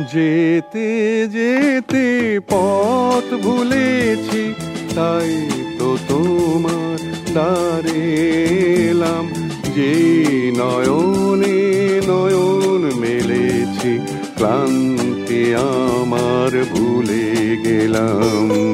যেতে যেতে পথ ভুলেছি, তাই তো তোমার দ্বারে এলাম। যে নয়নে নয়ন মেলেছি, ক্লান্তি আমার ভুলে গেলাম।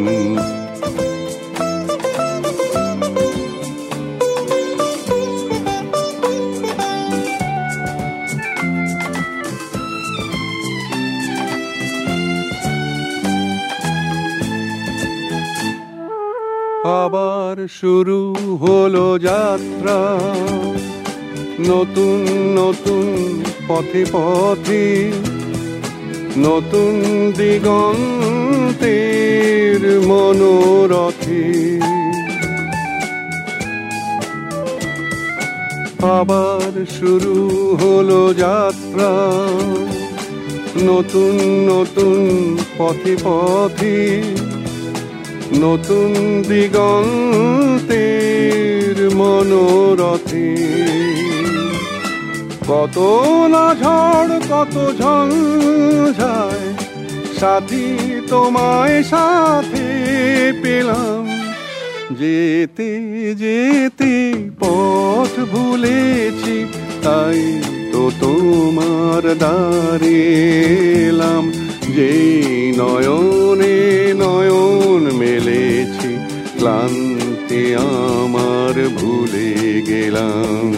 আবার শুরু হলো যাত্রা। নতুন নতুন পথে পথে, নতুন দিগন্তের মনোরথে। আবার শুরু হলো যাত্রা। নতুন নতুন পথে পথে নতুন দিগন্তের মনোরথে। কত না ঝড়, কত ঝঞ্ঝায়, সাথী তোমায় সাথে পেলাম। যেতে যেতে পথ ভুলেছি, তাই তো তোমার দাঁড়ে এলাম। যে নয়ন ক্লান্তি আমার ভুলে গেলাম।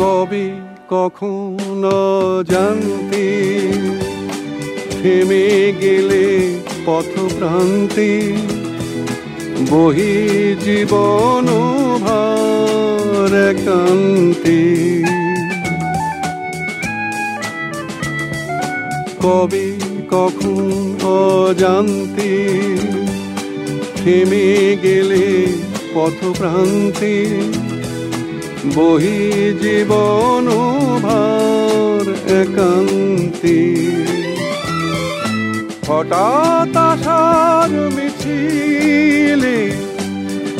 কবে কখন জানতে থেমে গেলে পথ প্রান্তে বহি জীবন ভার একান্তে কবে, কখন অজান্তে, থেমে গেলে পথ প্রান্তে বহি জীবন ভার একান্তে হঠাৎ আসার মিছিলে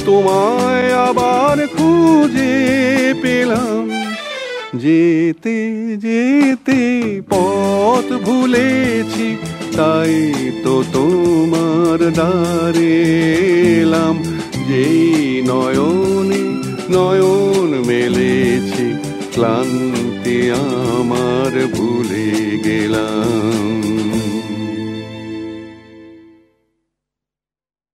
তোমায় আবার খুঁজে পেলাম। যেতে যেতে পথ ভুলেছি, তাই তো তোমার দ্বারে এলাম। যেই নয়নে নয়ন মেলেছি, ক্লান্তি আমার ভুলে